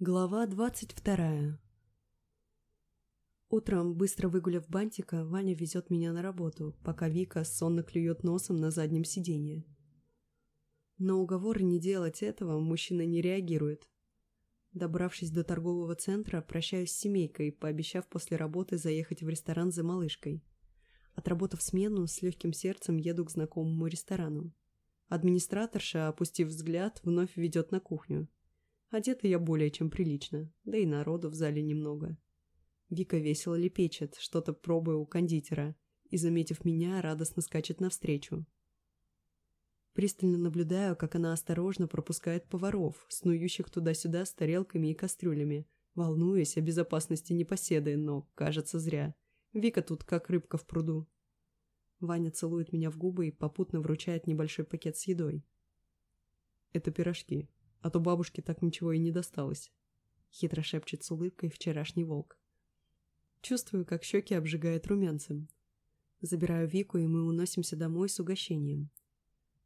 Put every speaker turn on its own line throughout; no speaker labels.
Глава двадцать вторая Утром, быстро выгуляв бантика, Ваня везет меня на работу, пока Вика сонно клюет носом на заднем сиденье. На уговоры не делать этого мужчина не реагирует. Добравшись до торгового центра, прощаюсь с семейкой, пообещав после работы заехать в ресторан за малышкой. Отработав смену, с легким сердцем еду к знакомому ресторану. Администраторша, опустив взгляд, вновь ведет на кухню. Одета я более чем прилично, да и народу в зале немного. Вика весело лепечет, что-то пробуя у кондитера, и, заметив меня, радостно скачет навстречу. Пристально наблюдаю, как она осторожно пропускает поваров, снующих туда-сюда с тарелками и кастрюлями, волнуясь о безопасности непоседы, но, кажется, зря. Вика тут как рыбка в пруду. Ваня целует меня в губы и попутно вручает небольшой пакет с едой. Это пирожки, а то бабушке так ничего и не досталось. Хитро шепчет с улыбкой вчерашний волк. Чувствую, как щеки обжигает румянцем. Забираю Вику, и мы уносимся домой с угощением.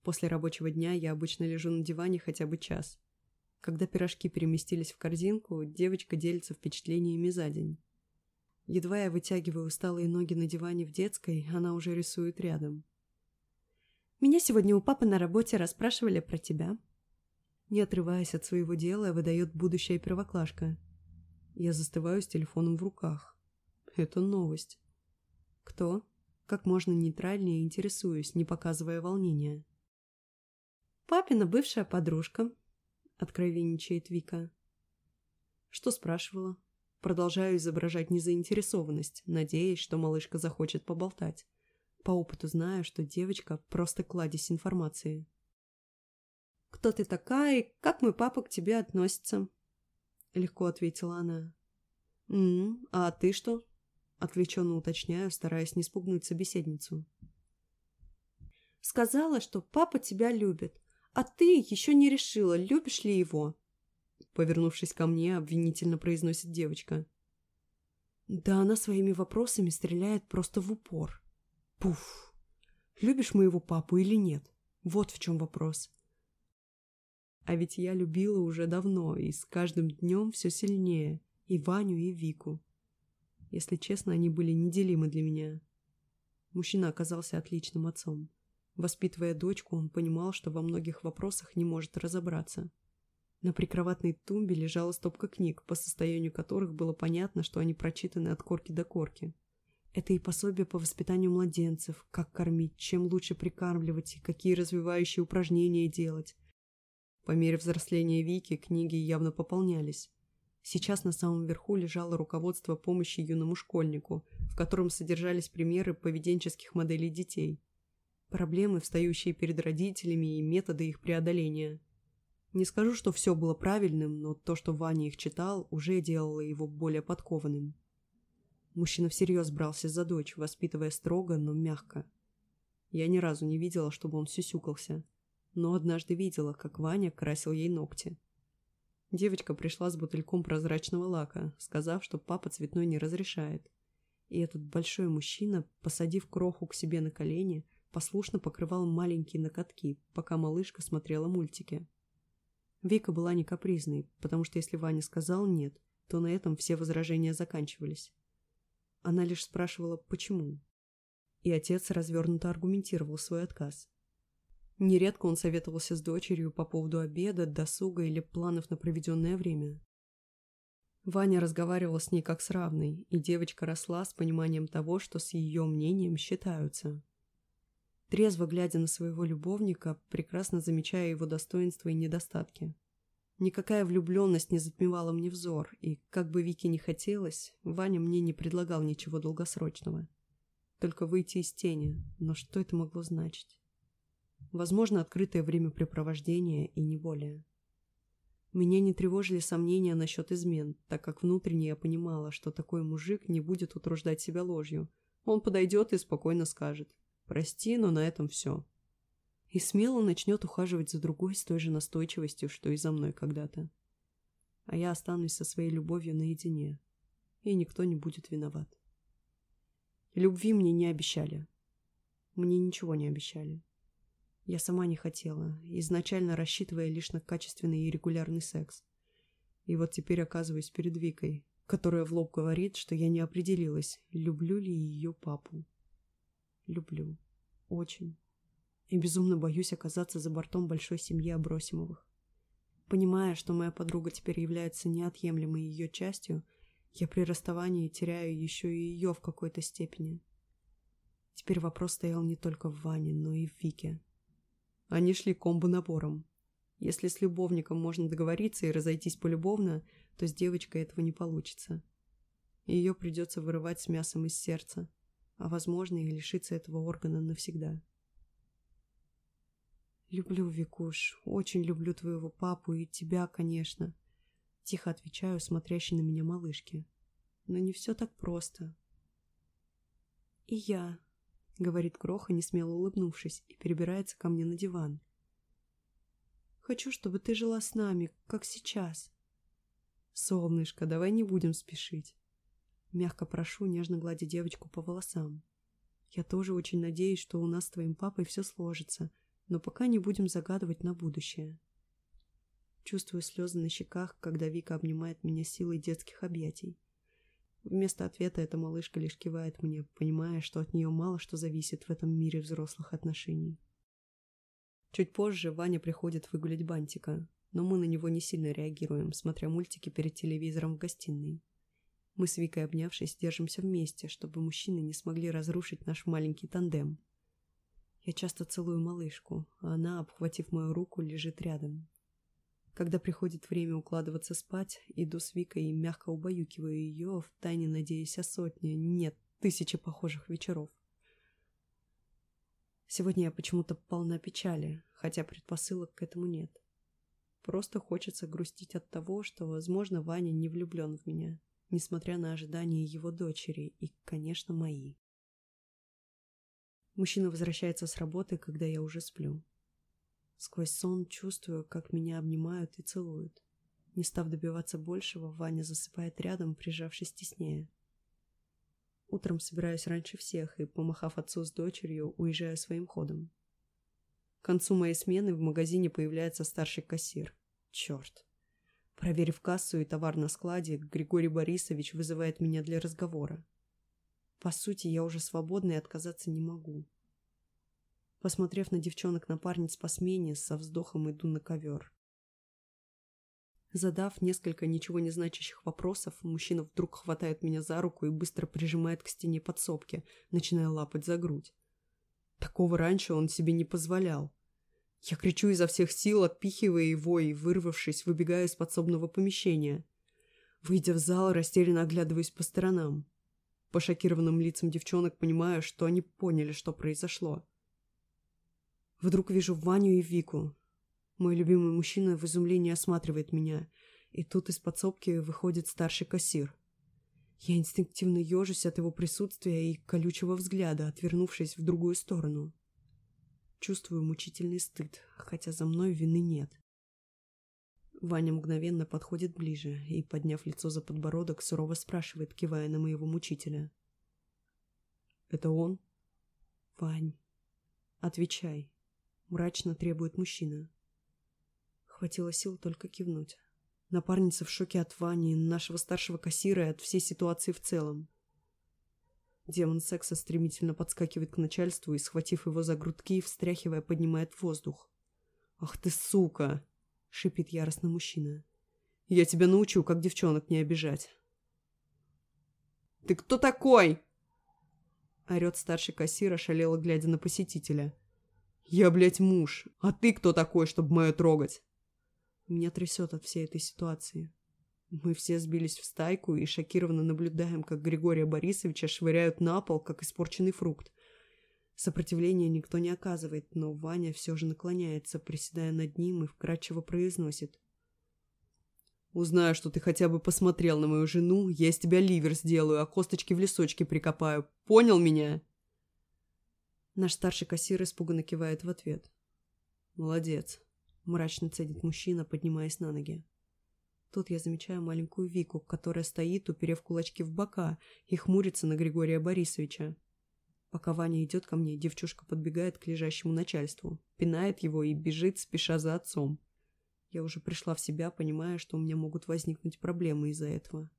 После рабочего дня я обычно лежу на диване хотя бы час. Когда пирожки переместились в корзинку, девочка делится впечатлениями за день. Едва я вытягиваю усталые ноги на диване в детской, она уже рисует рядом. «Меня сегодня у папы на работе расспрашивали про тебя». Не отрываясь от своего дела, выдает будущая первоклашка. Я застываю с телефоном в руках. Это новость. Кто? Как можно нейтральнее интересуюсь, не показывая волнения. Папина бывшая подружка, откровенничает Вика. Что спрашивала? Продолжаю изображать незаинтересованность, надеясь, что малышка захочет поболтать. По опыту знаю, что девочка просто кладезь информации. «Кто ты такая и как мой папа к тебе относится?» Легко ответила она. «М -м, «А ты что?» Отвлеченно уточняю, стараясь не спугнуть собеседницу. «Сказала, что папа тебя любит, а ты еще не решила, любишь ли его?» Повернувшись ко мне, обвинительно произносит девочка. Да она своими вопросами стреляет просто в упор. Пуф! Любишь моего папу или нет? Вот в чем вопрос. А ведь я любила уже давно, и с каждым днем все сильнее. И Ваню, и Вику. Если честно, они были неделимы для меня. Мужчина оказался отличным отцом. Воспитывая дочку, он понимал, что во многих вопросах не может разобраться. На прикроватной тумбе лежала стопка книг, по состоянию которых было понятно, что они прочитаны от корки до корки. Это и пособие по воспитанию младенцев, как кормить, чем лучше прикармливать и какие развивающие упражнения делать. По мере взросления Вики книги явно пополнялись. Сейчас на самом верху лежало руководство помощи юному школьнику, в котором содержались примеры поведенческих моделей детей, проблемы, встающие перед родителями и методы их преодоления. Не скажу, что все было правильным, но то, что Ваня их читал, уже делало его более подкованным. Мужчина всерьез брался за дочь, воспитывая строго, но мягко. Я ни разу не видела, чтобы он сюсюкался, но однажды видела, как Ваня красил ей ногти. Девочка пришла с бутыльком прозрачного лака, сказав, что папа цветной не разрешает. И этот большой мужчина, посадив кроху к себе на колени, послушно покрывал маленькие накатки, пока малышка смотрела мультики. Вика была не капризной, потому что если Ваня сказал «нет», то на этом все возражения заканчивались. Она лишь спрашивала «почему?». И отец развернуто аргументировал свой отказ. Нередко он советовался с дочерью по поводу обеда, досуга или планов на проведенное время. Ваня разговаривал с ней как с равной, и девочка росла с пониманием того, что с ее мнением считаются. Трезво глядя на своего любовника, прекрасно замечая его достоинства и недостатки. Никакая влюбленность не затмевала мне взор, и, как бы Вике не хотелось, Ваня мне не предлагал ничего долгосрочного. Только выйти из тени, но что это могло значить? Возможно, открытое времяпрепровождение и не более. Меня не тревожили сомнения насчет измен, так как внутренне я понимала, что такой мужик не будет утруждать себя ложью. Он подойдет и спокойно скажет «Прости, но на этом все». И смело начнет ухаживать за другой с той же настойчивостью, что и за мной когда-то. А я останусь со своей любовью наедине, и никто не будет виноват. Любви мне не обещали. Мне ничего не обещали. Я сама не хотела, изначально рассчитывая лишь на качественный и регулярный секс. И вот теперь оказываюсь перед Викой, которая в лоб говорит, что я не определилась, люблю ли ее папу. Люблю. Очень. И безумно боюсь оказаться за бортом большой семьи Абросимовых. Понимая, что моя подруга теперь является неотъемлемой ее частью, я при расставании теряю еще и ее в какой-то степени. Теперь вопрос стоял не только в Ване, но и в Вике. Они шли комбо-набором. Если с любовником можно договориться и разойтись полюбовно, то с девочкой этого не получится. Ее придется вырывать с мясом из сердца, а возможно и лишиться этого органа навсегда. «Люблю, Викуш, очень люблю твоего папу и тебя, конечно», — тихо отвечаю смотрящей на меня малышке. «Но не все так просто». «И я», — говорит Кроха, несмело улыбнувшись, и перебирается ко мне на диван. «Хочу, чтобы ты жила с нами, как сейчас». «Солнышко, давай не будем спешить». Мягко прошу, нежно гладя девочку по волосам. «Я тоже очень надеюсь, что у нас с твоим папой все сложится, но пока не будем загадывать на будущее». Чувствую слезы на щеках, когда Вика обнимает меня силой детских объятий. Вместо ответа эта малышка лишь кивает мне, понимая, что от нее мало что зависит в этом мире взрослых отношений. Чуть позже Ваня приходит выгулять бантика, но мы на него не сильно реагируем, смотря мультики перед телевизором в гостиной. Мы с Викой, обнявшись, держимся вместе, чтобы мужчины не смогли разрушить наш маленький тандем. Я часто целую малышку, а она, обхватив мою руку, лежит рядом, когда приходит время укладываться спать, иду с Викой и мягко убаюкиваю ее, втайне надеясь о сотне, нет, тысячи похожих вечеров. Сегодня я почему-то полна печали, хотя предпосылок к этому нет. Просто хочется грустить от того, что, возможно, Ваня не влюблен в меня, несмотря на ожидания его дочери и, конечно, мои. Мужчина возвращается с работы, когда я уже сплю. Сквозь сон чувствую, как меня обнимают и целуют. Не став добиваться большего, Ваня засыпает рядом, прижавшись теснее. Утром собираюсь раньше всех и, помахав отцу с дочерью, уезжаю своим ходом. К концу моей смены в магазине появляется старший кассир. Черт. Проверив кассу и товар на складе, Григорий Борисович вызывает меня для разговора. По сути, я уже свободна и отказаться не могу. Посмотрев на девчонок-напарниц по смене, со вздохом иду на ковер. Задав несколько ничего не значащих вопросов, мужчина вдруг хватает меня за руку и быстро прижимает к стене подсобки, начиная лапать за грудь. Такого раньше он себе не позволял. Я кричу изо всех сил, отпихивая его и, вырвавшись, выбегаю из подсобного помещения. Выйдя в зал, растерянно оглядываюсь по сторонам. По шокированным лицам девчонок понимаю, что они поняли, что произошло. Вдруг вижу Ваню и Вику. Мой любимый мужчина в изумлении осматривает меня, и тут из подсобки выходит старший кассир. Я инстинктивно ежусь от его присутствия и колючего взгляда, отвернувшись в другую сторону. Чувствую мучительный стыд, хотя за мной вины нет. Ваня мгновенно подходит ближе и, подняв лицо за подбородок, сурово спрашивает, кивая на моего мучителя. «Это он?» «Вань, отвечай, мрачно требует мужчина. Хватило сил только кивнуть. Напарница в шоке от Вани, нашего старшего кассира и от всей ситуации в целом. Демон секса стремительно подскакивает к начальству и, схватив его за грудки, встряхивая, поднимает в воздух. «Ах ты сука!» — шипит яростно мужчина. «Я тебя научу, как девчонок не обижать». «Ты кто такой?» Орет старший кассир, ошалело глядя на посетителя. Я, блядь, муж. А ты кто такой, чтобы мое трогать? Меня трясет от всей этой ситуации. Мы все сбились в стайку и шокированно наблюдаем, как Григория Борисовича швыряют на пол, как испорченный фрукт. Сопротивления никто не оказывает, но Ваня все же наклоняется, приседая над ним и вкрадчиво произносит. «Узнаю, что ты хотя бы посмотрел на мою жену, я из тебя ливер сделаю, а косточки в лесочке прикопаю. Понял меня?» Наш старший кассир испуганно кивает в ответ. «Молодец», — мрачно цедит мужчина, поднимаясь на ноги. Тут я замечаю маленькую Вику, которая стоит, уперев кулачки в бока, и хмурится на Григория Борисовича. Пока Ваня идет ко мне, девчушка подбегает к лежащему начальству, пинает его и бежит, спеша за отцом. Я уже пришла в себя, понимая, что у меня могут возникнуть проблемы из-за этого.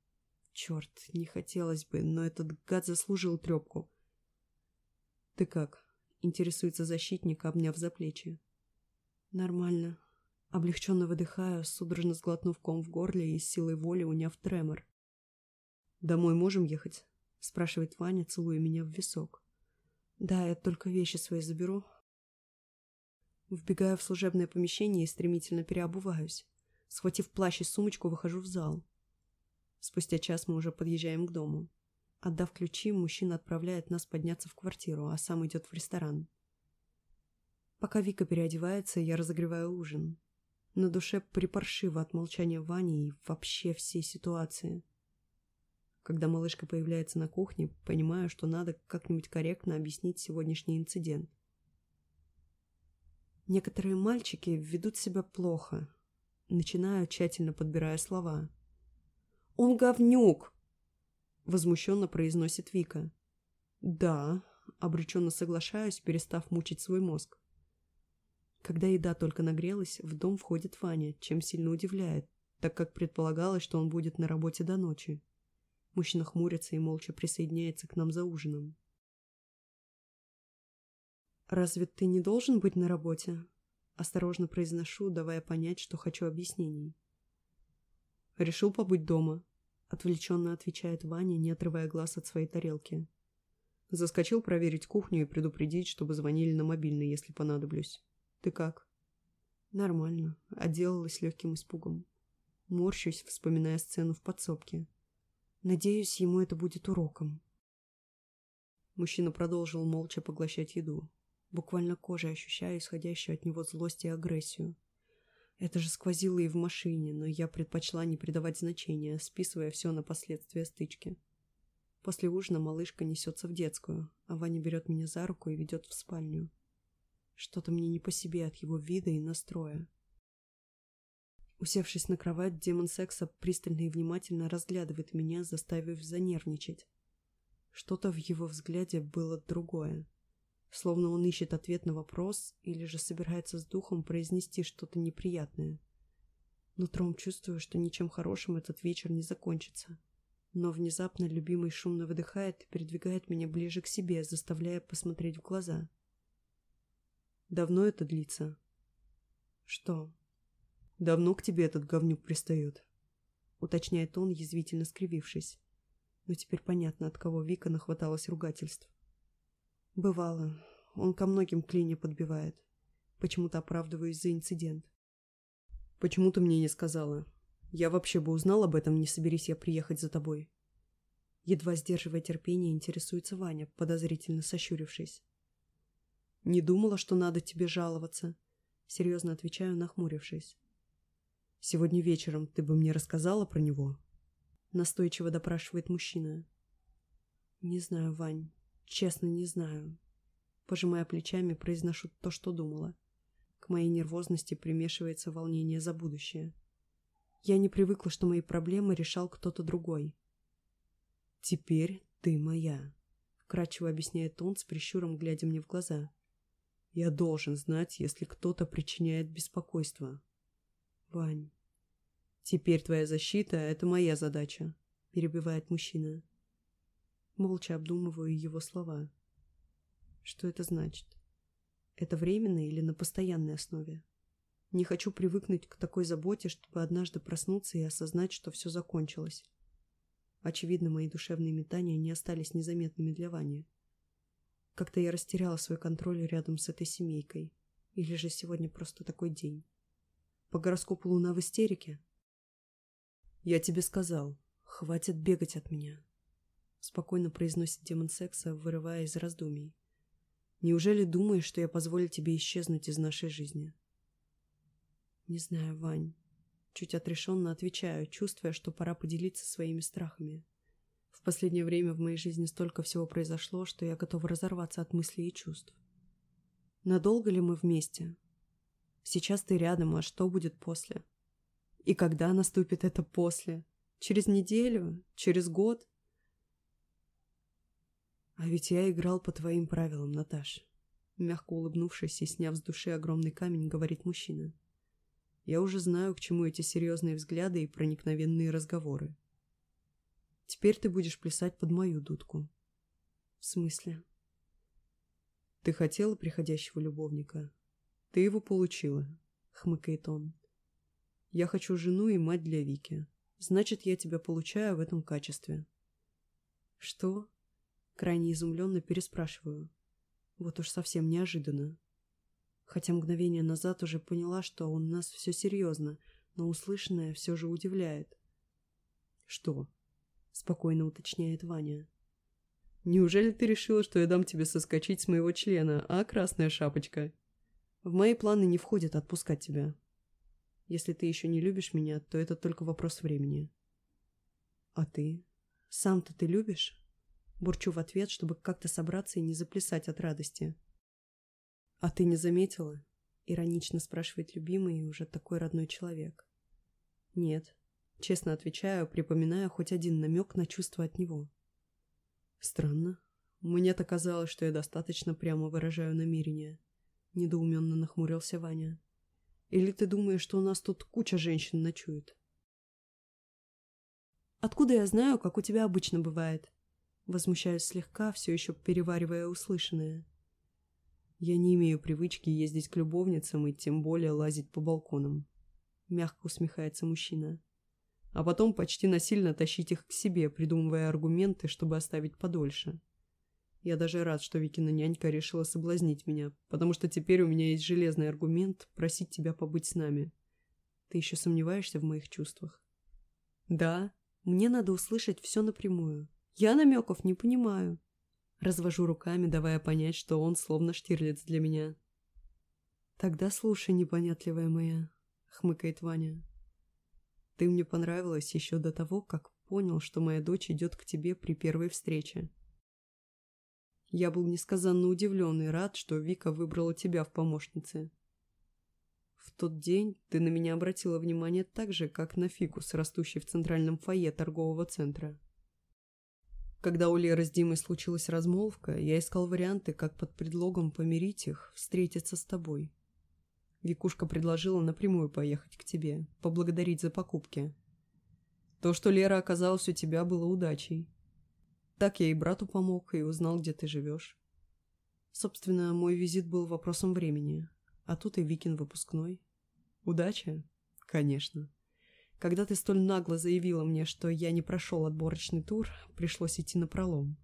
Черт, не хотелось бы, но этот гад заслужил трепку. «Ты как?» — интересуется защитник, обняв за плечи. «Нормально». Облегченно выдыхаю, судорожно сглотнув ком в горле и силой воли уняв тремор. «Домой можем ехать?» — спрашивает Ваня, целуя меня в висок. «Да, я только вещи свои заберу». Вбегаю в служебное помещение и стремительно переобуваюсь. Схватив плащ и сумочку, выхожу в зал. Спустя час мы уже подъезжаем к дому. Отдав ключи, мужчина отправляет нас подняться в квартиру, а сам идет в ресторан. Пока Вика переодевается, я разогреваю ужин. На душе припаршиво от молчания Вани и вообще всей ситуации. Когда малышка появляется на кухне, понимаю, что надо как-нибудь корректно объяснить сегодняшний инцидент. Некоторые мальчики ведут себя плохо. Начинаю, тщательно подбирая слова. «Он говнюк!» Возмущенно произносит Вика. «Да», — обреченно соглашаюсь, перестав мучить свой мозг. Когда еда только нагрелась, в дом входит Ваня, чем сильно удивляет, так как предполагалось, что он будет на работе до ночи. Мужчина хмурится и молча присоединяется к нам за ужином. «Разве ты не должен быть на работе?» Осторожно произношу, давая понять, что хочу объяснений. «Решил побыть дома», — отвлеченно отвечает Ваня, не отрывая глаз от своей тарелки. Заскочил проверить кухню и предупредить, чтобы звонили на мобильный, если понадоблюсь. «Ты как?» «Нормально», — отделалась легким испугом. Морщусь, вспоминая сцену в подсобке. Надеюсь, ему это будет уроком. Мужчина продолжил молча поглощать еду. Буквально кожей ощущаю исходящую от него злость и агрессию. Это же сквозило и в машине, но я предпочла не придавать значения, списывая все на последствия стычки. После ужина малышка несется в детскую, а Ваня берет меня за руку и ведет в спальню. Что-то мне не по себе от его вида и настроя. Усевшись на кровать, демон секса пристально и внимательно разглядывает меня, заставив занервничать. Что-то в его взгляде было другое словно он ищет ответ на вопрос или же собирается с духом произнести что-то неприятное. Нутром чувствую, что ничем хорошим этот вечер не закончится. Но внезапно любимый шумно выдыхает и передвигает меня ближе к себе, заставляя посмотреть в глаза. «Давно это длится?» «Что?» «Давно к тебе этот говнюк пристает?» Уточняет он, язвительно скривившись. Но теперь понятно, от кого Вика нахваталась ругательств. Бывало. Он ко многим клине подбивает. Почему-то оправдываюсь за инцидент. Почему ты мне не сказала? Я вообще бы узнал об этом, не соберись я приехать за тобой. Едва сдерживая терпение, интересуется Ваня, подозрительно сощурившись. Не думала, что надо тебе жаловаться. Серьезно отвечаю, нахмурившись. Сегодня вечером ты бы мне рассказала про него? Настойчиво допрашивает мужчина. Не знаю, Вань. Честно, не знаю. Пожимая плечами, произношу то, что думала. К моей нервозности примешивается волнение за будущее. Я не привыкла, что мои проблемы решал кто-то другой. «Теперь ты моя», — вкратчиво объясняет он с прищуром, глядя мне в глаза. «Я должен знать, если кто-то причиняет беспокойство». «Вань, теперь твоя защита — это моя задача», — перебивает мужчина. Молча обдумываю его слова. Что это значит? Это временно или на постоянной основе? Не хочу привыкнуть к такой заботе, чтобы однажды проснуться и осознать, что все закончилось. Очевидно, мои душевные метания не остались незаметными для Вани. Как-то я растеряла свой контроль рядом с этой семейкой. Или же сегодня просто такой день. По гороскопу Луна в истерике? Я тебе сказал, хватит бегать от меня спокойно произносит демон секса, вырывая из раздумий. Неужели думаешь, что я позволю тебе исчезнуть из нашей жизни? Не знаю, Вань. Чуть отрешенно отвечаю, чувствуя, что пора поделиться своими страхами. В последнее время в моей жизни столько всего произошло, что я готова разорваться от мыслей и чувств. Надолго ли мы вместе? Сейчас ты рядом, а что будет после? И когда наступит это после? Через неделю? Через год? «А ведь я играл по твоим правилам, Наташ», — мягко улыбнувшись и сняв с души огромный камень, говорит мужчина. Я уже знаю, к чему эти серьезные взгляды и проникновенные разговоры. Теперь ты будешь плясать под мою дудку. В смысле? Ты хотела приходящего любовника? Ты его получила, хмыкает он. Я хочу жену и мать для Вики. Значит, я тебя получаю в этом качестве. Что? Крайне изумленно переспрашиваю. Вот уж совсем неожиданно. Хотя мгновение назад уже поняла, что у нас все серьезно, но услышанное все же удивляет. «Что?» — спокойно уточняет Ваня. «Неужели ты решила, что я дам тебе соскочить с моего члена, а, красная шапочка?» «В мои планы не входит отпускать тебя. Если ты еще не любишь меня, то это только вопрос времени». «А ты? Сам-то ты любишь?» Бурчу в ответ, чтобы как-то собраться и не заплясать от радости. «А ты не заметила?» — иронично спрашивает любимый и уже такой родной человек. «Нет». Честно отвечаю, припоминая хоть один намек на чувство от него. «Странно. Мне-то казалось, что я достаточно прямо выражаю намерения». Недоуменно нахмурился Ваня. «Или ты думаешь, что у нас тут куча женщин ночует?» «Откуда я знаю, как у тебя обычно бывает?» Возмущаюсь слегка, все еще переваривая услышанное. Я не имею привычки ездить к любовницам и тем более лазить по балконам. Мягко усмехается мужчина. А потом почти насильно тащить их к себе, придумывая аргументы, чтобы оставить подольше. Я даже рад, что Викина нянька решила соблазнить меня, потому что теперь у меня есть железный аргумент просить тебя побыть с нами. Ты еще сомневаешься в моих чувствах? Да, мне надо услышать все напрямую. Я намеков не понимаю. Развожу руками, давая понять, что он словно штирлиц для меня. Тогда слушай, непонятливая моя, хмыкает Ваня. Ты мне понравилась еще до того, как понял, что моя дочь идет к тебе при первой встрече. Я был несказанно удивлен и рад, что Вика выбрала тебя в помощнице. В тот день ты на меня обратила внимание так же, как на фикус, растущий в центральном фойе торгового центра. Когда у Леры с Димой случилась размолвка, я искал варианты, как под предлогом помирить их, встретиться с тобой. Викушка предложила напрямую поехать к тебе, поблагодарить за покупки. То, что Лера оказалась у тебя, было удачей. Так я и брату помог, и узнал, где ты живешь. Собственно, мой визит был вопросом времени, а тут и Викин выпускной. Удача? Конечно. Когда ты столь нагло заявила мне, что я не прошел отборочный тур, пришлось идти на пролом.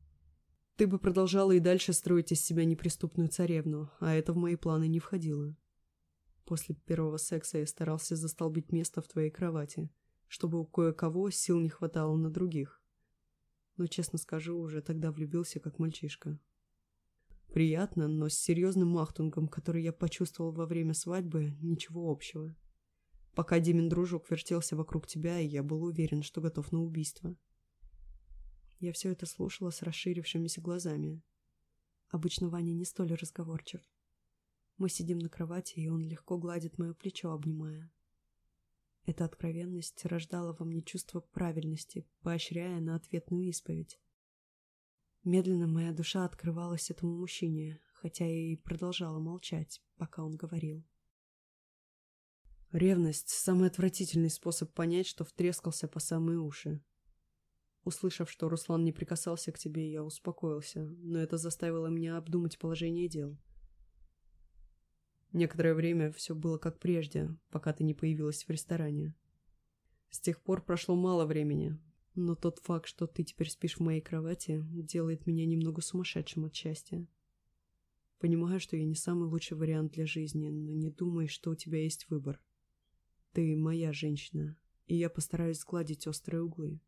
Ты бы продолжала и дальше строить из себя неприступную царевну, а это в мои планы не входило. После первого секса я старался застолбить место в твоей кровати, чтобы у кое-кого сил не хватало на других. Но, честно скажу, уже тогда влюбился как мальчишка. Приятно, но с серьезным махтунгом, который я почувствовал во время свадьбы, ничего общего пока Димин дружок вертелся вокруг тебя, и я был уверен, что готов на убийство. Я все это слушала с расширившимися глазами. Обычно Ваня не столь разговорчив. Мы сидим на кровати, и он легко гладит мое плечо, обнимая. Эта откровенность рождала во мне чувство правильности, поощряя на ответную исповедь. Медленно моя душа открывалась этому мужчине, хотя и продолжала молчать, пока он говорил. Ревность – самый отвратительный способ понять, что втрескался по самые уши. Услышав, что Руслан не прикасался к тебе, я успокоился, но это заставило меня обдумать положение дел. Некоторое время все было как прежде, пока ты не появилась в ресторане. С тех пор прошло мало времени, но тот факт, что ты теперь спишь в моей кровати, делает меня немного сумасшедшим от счастья. Понимаю, что я не самый лучший вариант для жизни, но не думай, что у тебя есть выбор. Ты моя женщина, и я постараюсь сгладить острые углы.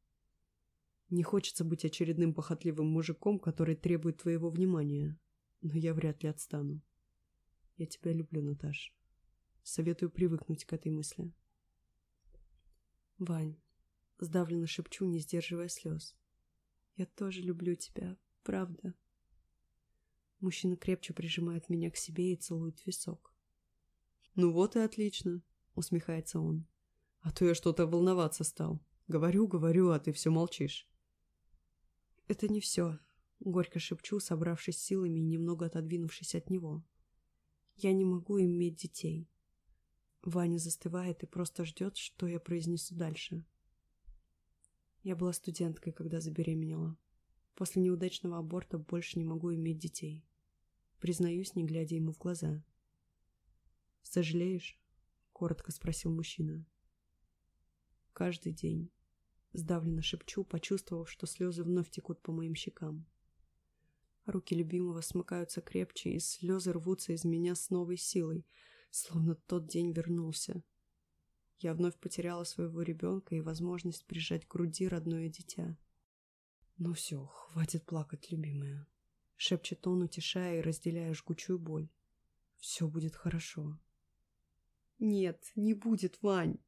Не хочется быть очередным похотливым мужиком, который требует твоего внимания, но я вряд ли отстану. Я тебя люблю, Наташ. Советую привыкнуть к этой мысли. Вань, сдавленно шепчу, не сдерживая слез. Я тоже люблю тебя, правда. Мужчина крепче прижимает меня к себе и целует висок. Ну вот и отлично. — усмехается он. «А то я что-то волноваться стал. Говорю, говорю, а ты все молчишь». «Это не все», — горько шепчу, собравшись силами и немного отодвинувшись от него. «Я не могу иметь детей». Ваня застывает и просто ждет, что я произнесу дальше. Я была студенткой, когда забеременела. После неудачного аборта больше не могу иметь детей. Признаюсь, не глядя ему в глаза. «Сожалеешь?» — коротко спросил мужчина. «Каждый день». Сдавленно шепчу, почувствовав, что слезы вновь текут по моим щекам. Руки любимого смыкаются крепче, и слезы рвутся из меня с новой силой, словно тот день вернулся. Я вновь потеряла своего ребенка и возможность прижать к груди родное дитя. «Ну все, хватит плакать, любимая», — шепчет он, утешая и разделяя жгучую боль. «Все будет хорошо». «Нет, не будет, Вань!»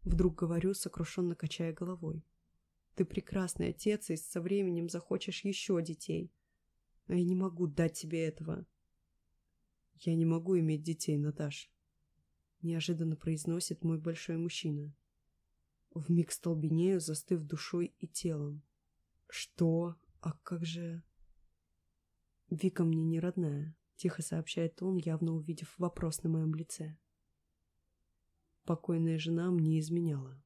Вдруг говорю, сокрушенно качая головой. «Ты прекрасный отец, и со временем захочешь еще детей. А я не могу дать тебе этого. Я не могу иметь детей, Наташ. Неожиданно произносит мой большой мужчина. Вмиг столбенею, застыв душой и телом. Что? А как же... Вика мне не родная, тихо сообщает он, явно увидев вопрос на моем лице. Покойная жена мне изменяла.